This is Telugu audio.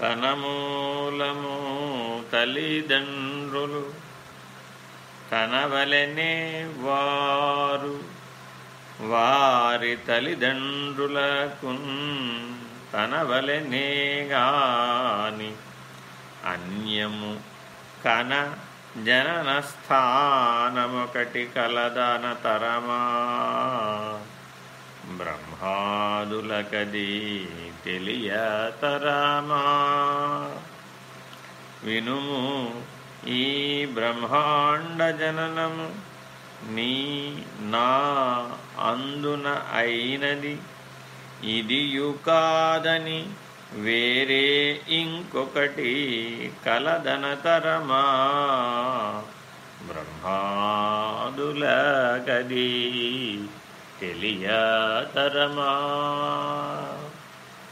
కనమూలము తల్లిదండ్రులు తనవలనే వారు వారి తల్లిదండ్రులకు తనవలనే గాని అన్యము కన జనన స్థానమొకటి కలదన తరమా బ్రహ్మాదులకది తెలియతరామా. వినుము ఈ బ్రహ్మాండ జననము నీ నా అందున అయినది. ఇదియు కాదని వేరే ఇంకొకటి కలదనతరమా. బ్రహ్మాదుల గది తెలియతరమా